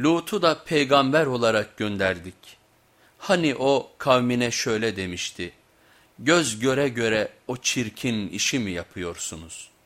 Lut'u da peygamber olarak gönderdik. Hani o kavmine şöyle demişti, göz göre göre o çirkin işi mi yapıyorsunuz?''